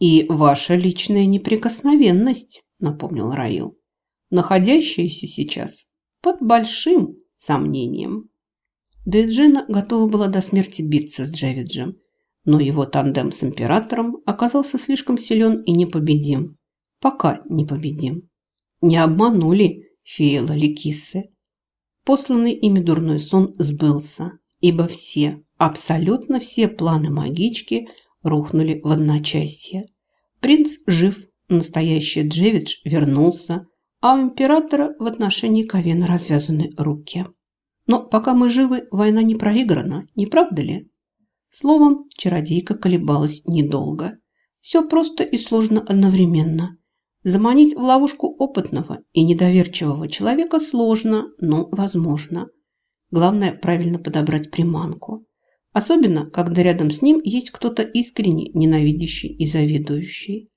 «И ваша личная неприкосновенность», – напомнил Раил, находящаяся сейчас под большим сомнением. Дейджина готова была до смерти биться с Джевиджем, но его тандем с императором оказался слишком силен и непобедим. Пока непобедим. Не обманули Феяла Ликисы. Посланный ими дурной сон сбылся, ибо все, абсолютно все планы магички рухнули в одночасье. Принц жив, настоящий Джевидж вернулся, а у императора в отношении Ковена развязаны руки. Но пока мы живы, война не проиграна, не правда ли? Словом, чародейка колебалась недолго. Все просто и сложно одновременно. Заманить в ловушку опытного и недоверчивого человека сложно, но возможно. Главное – правильно подобрать приманку. Особенно, когда рядом с ним есть кто-то искренне ненавидящий и завидующий.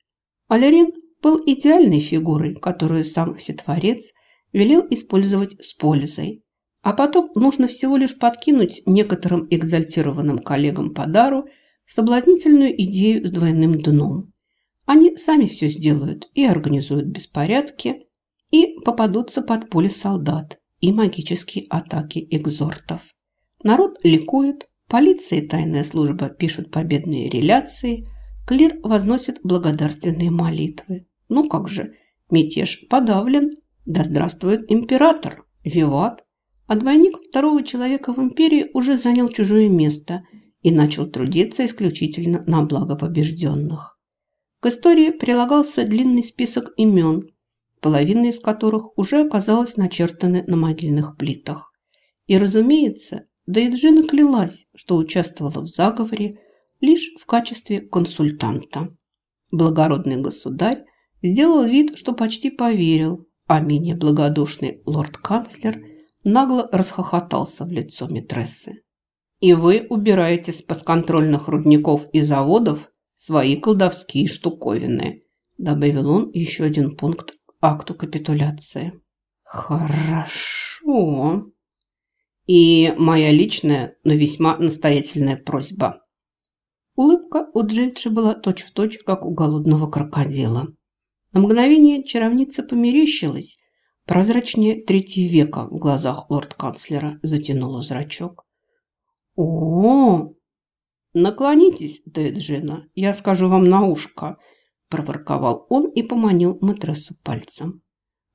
Алерин был идеальной фигурой, которую сам Всетворец велел использовать с пользой. А потом нужно всего лишь подкинуть некоторым экзальтированным коллегам по дару соблазнительную идею с двойным дном. Они сами все сделают и организуют беспорядки, и попадутся под поле солдат и магические атаки экзортов. Народ ликует, полиция и тайная служба пишут победные реляции, клир возносит благодарственные молитвы. Ну как же, мятеж подавлен, да здравствует император, виват. А двойник второго человека в империи уже занял чужое место и начал трудиться исключительно на благо побежденных. К истории прилагался длинный список имен, половина из которых уже оказалась начертаны на могильных плитах. И, разумеется, Дейджина клялась, что участвовала в заговоре лишь в качестве консультанта. Благородный государь сделал вид, что почти поверил, а менее благодушный лорд-канцлер нагло расхохотался в лицо Митрессы. «И вы убираете с подконтрольных рудников и заводов свои колдовские штуковины», добавил он еще один пункт акту капитуляции. «Хорошо», и моя личная, но весьма настоятельная просьба. Улыбка у Джельча была точь-в-точь, точь, как у голодного крокодила. На мгновение чаровница померещилась. Прозрачнее третьего века в глазах лорд-канцлера затянула зрачок. о, -о, «Наклонитесь, Дэджина, я скажу вам на ушко», – проворковал он и поманил матрессу пальцем.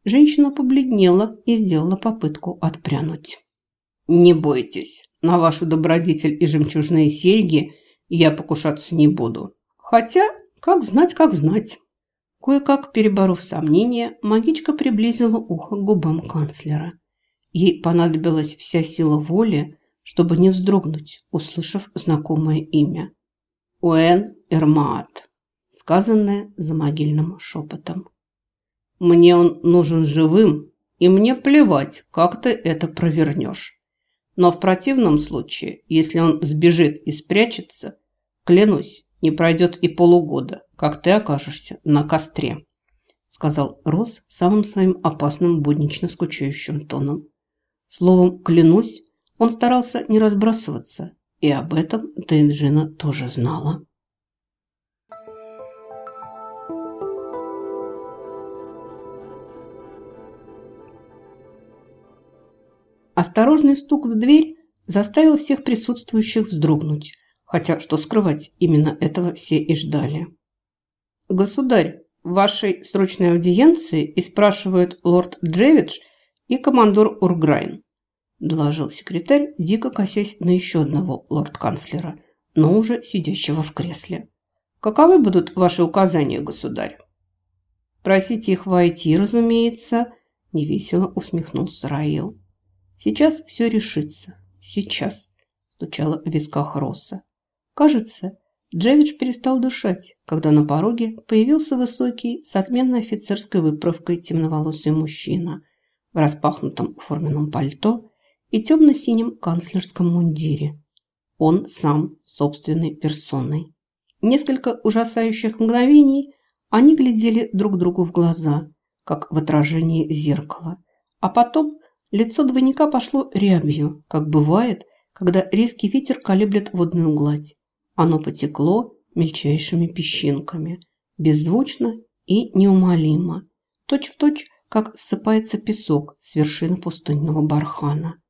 Женщина побледнела и сделала попытку отпрянуть. «Не бойтесь, на вашу добродетель и жемчужные серьги я покушаться не буду. Хотя, как знать, как знать». Кое-как переборов сомнения, магичка приблизила ухо к губам канцлера. Ей понадобилась вся сила воли, чтобы не вздрогнуть, услышав знакомое имя. Уэн Эрмаат, сказанное за могильным шепотом. «Мне он нужен живым, и мне плевать, как ты это провернешь. Но в противном случае, если он сбежит и спрячется, клянусь, не пройдет и полугода, как ты окажешься на костре», сказал Рос самым своим опасным буднично скучающим тоном. Словом, клянусь, он старался не разбрасываться, и об этом Тейнджина тоже знала. Осторожный стук в дверь заставил всех присутствующих вздрогнуть, хотя, что скрывать, именно этого все и ждали. «Государь, в вашей срочной аудиенции и спрашивают лорд Джевидж и командор Урграйн», доложил секретарь, дико косясь на еще одного лорд-канцлера, но уже сидящего в кресле. «Каковы будут ваши указания, государь?» «Просите их войти, разумеется», – невесело усмехнулся Раил. Сейчас все решится. Сейчас, стучала в висках Росса. Кажется, Джевич перестал дышать, когда на пороге появился высокий, с отменной офицерской выправкой темноволосый мужчина в распахнутом форменном пальто и темно-синем канцлерском мундире. Он сам собственной персоной. Несколько ужасающих мгновений они глядели друг другу в глаза, как в отражении зеркала, а потом Лицо двойника пошло рябью, как бывает, когда резкий ветер колеблет водную гладь. Оно потекло мельчайшими песчинками, беззвучно и неумолимо, точь-в-точь, точь, как ссыпается песок с вершины пустынного бархана.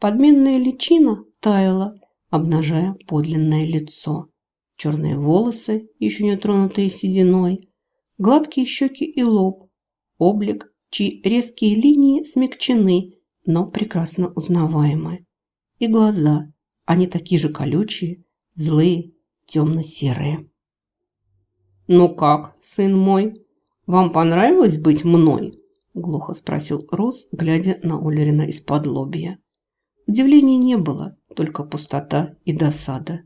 Подменная личина таяла, обнажая подлинное лицо. Черные волосы, еще не тронутые сединой, гладкие щеки и лоб, облик, чьи резкие линии смягчены, но прекрасно узнаваемы. И глаза, они такие же колючие, злые, темно-серые. «Ну как, сын мой, вам понравилось быть мной?» Глухо спросил Рос, глядя на Улерина из-под лобья. Удивления не было, только пустота и досада.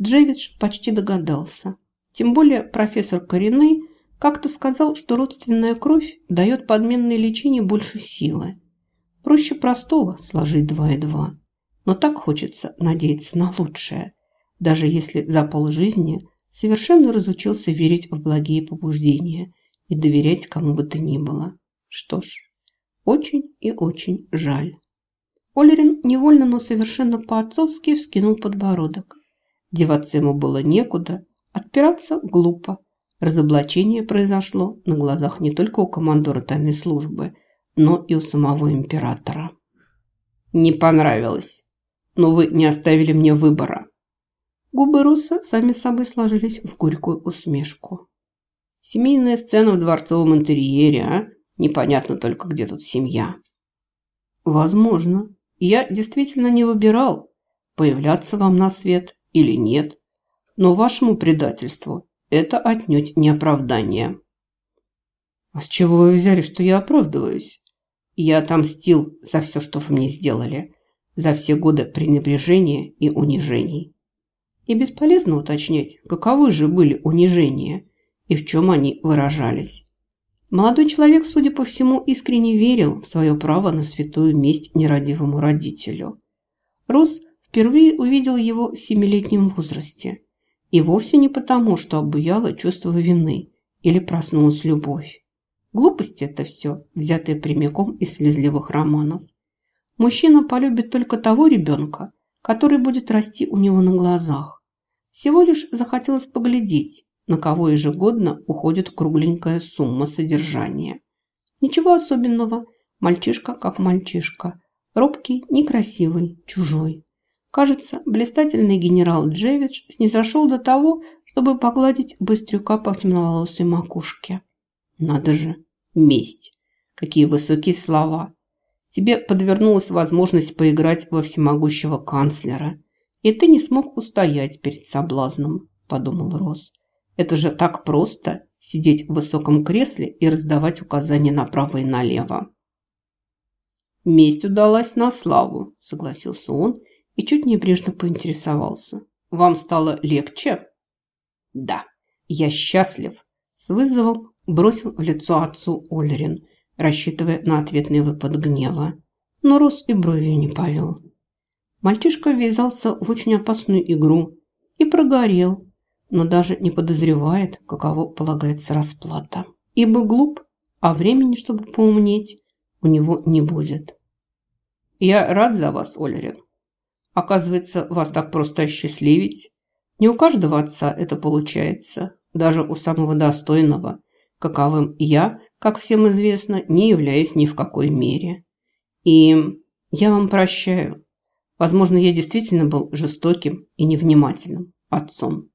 Джевидж почти догадался. Тем более профессор Коренный как-то сказал, что родственная кровь дает подменной лечению больше силы. Проще простого сложить два и два. Но так хочется надеяться на лучшее, даже если за полжизни совершенно разучился верить в благие побуждения и доверять кому бы то ни было. Что ж, очень и очень жаль. Олерин невольно, но совершенно по-отцовски вскинул подбородок. Деваться ему было некуда, отпираться глупо. Разоблачение произошло на глазах не только у командора тайной службы, но и у самого императора. «Не понравилось, но вы не оставили мне выбора». Губы Руса сами собой сложились в горькую усмешку. «Семейная сцена в дворцовом интерьере, а? Непонятно только, где тут семья». «Возможно. Я действительно не выбирал, появляться вам на свет или нет. Но вашему предательству это отнюдь не оправдание». «А с чего вы взяли, что я оправдываюсь?» «Я отомстил за все, что вы мне сделали, за все годы пренебрежения и унижений». И бесполезно уточнять, каковы же были унижения и в чем они выражались. Молодой человек, судя по всему, искренне верил в свое право на святую месть нерадивому родителю. Рос впервые увидел его в семилетнем возрасте. И вовсе не потому, что обуяло чувство вины или проснулась любовь. Глупости это все, взятые прямиком из слезливых романов. Мужчина полюбит только того ребенка, который будет расти у него на глазах. Всего лишь захотелось поглядеть, на кого ежегодно уходит кругленькая сумма содержания. Ничего особенного, мальчишка как мальчишка, робкий, некрасивый, чужой. Кажется, блистательный генерал Джевидж снизошел до того, чтобы погладить быстрюка по темноволосой макушке. Надо же, месть. Какие высокие слова. Тебе подвернулась возможность поиграть во всемогущего канцлера, и ты не смог устоять перед соблазном, подумал Росс. Это же так просто – сидеть в высоком кресле и раздавать указания направо и налево. «Месть удалась на славу», – согласился он и чуть небрежно поинтересовался. «Вам стало легче?» «Да, я счастлив», – с вызовом бросил в лицо отцу Олерин, рассчитывая на ответный выпад гнева. Но Рос и бровью не повел. Мальчишка ввязался в очень опасную игру и прогорел, но даже не подозревает, каково полагается расплата. Ибо глуп, а времени, чтобы поумнеть, у него не будет. Я рад за вас, Олерин. Оказывается, вас так просто осчастливить. Не у каждого отца это получается, даже у самого достойного, каковым я, как всем известно, не являюсь ни в какой мере. И я вам прощаю. Возможно, я действительно был жестоким и невнимательным отцом.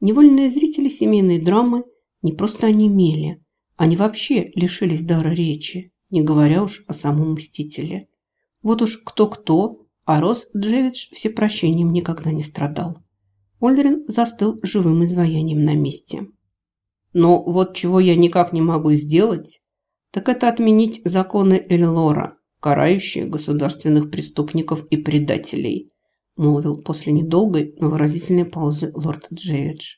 Невольные зрители семейной драмы не просто онемели, они вообще лишились дара речи, не говоря уж о самом Мстителе. Вот уж кто-кто, а Рос Джевидж всепрощением никогда не страдал. Ольрин застыл живым изваянием на месте. Но вот чего я никак не могу сделать, так это отменить законы Эльлора, карающие государственных преступников и предателей, молвил после недолгой, но выразительной паузы лорд Джевидж.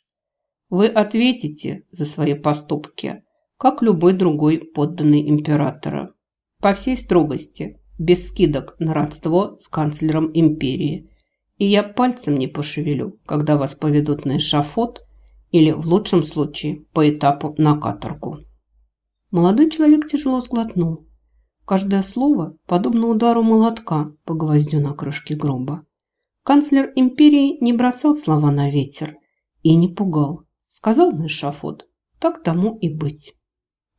«Вы ответите за свои поступки, как любой другой подданный императора. По всей строгости, без скидок на родство с канцлером империи. И я пальцем не пошевелю, когда вас поведут на эшафот или, в лучшем случае, по этапу на каторгу». Молодой человек тяжело сглотнул. Каждое слово подобно удару молотка по гвоздю на крышке гроба. Канцлер империи не бросал слова на ветер и не пугал. Сказал на эшафот так тому и быть.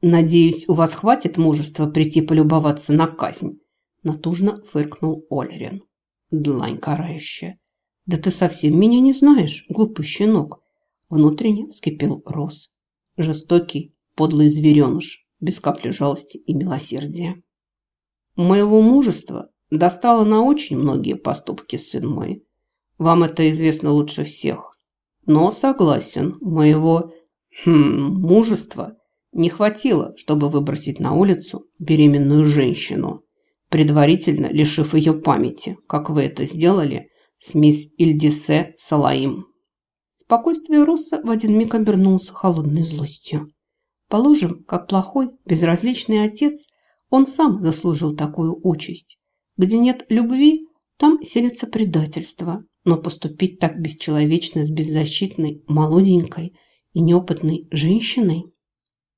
Надеюсь, у вас хватит мужества прийти полюбоваться на казнь, натужно фыркнул Ольрин. Длань карающая. Да ты совсем меня не знаешь, глупый щенок. Внутренне вскипел Рос. Жестокий, подлый звереныш, без капли жалости и милосердия. Моего мужества достало на очень многие поступки, сын мой. Вам это известно лучше всех. Но согласен, моего хм, мужества не хватило, чтобы выбросить на улицу беременную женщину, предварительно лишив ее памяти, как вы это сделали с мисс Ильдисе Салаим. Спокойствие Росса в один миг обернулся холодной злостью. Положим, как плохой, безразличный отец, он сам заслужил такую участь. Где нет любви, там селится предательство. Но поступить так бесчеловечно с беззащитной, молоденькой и неопытной женщиной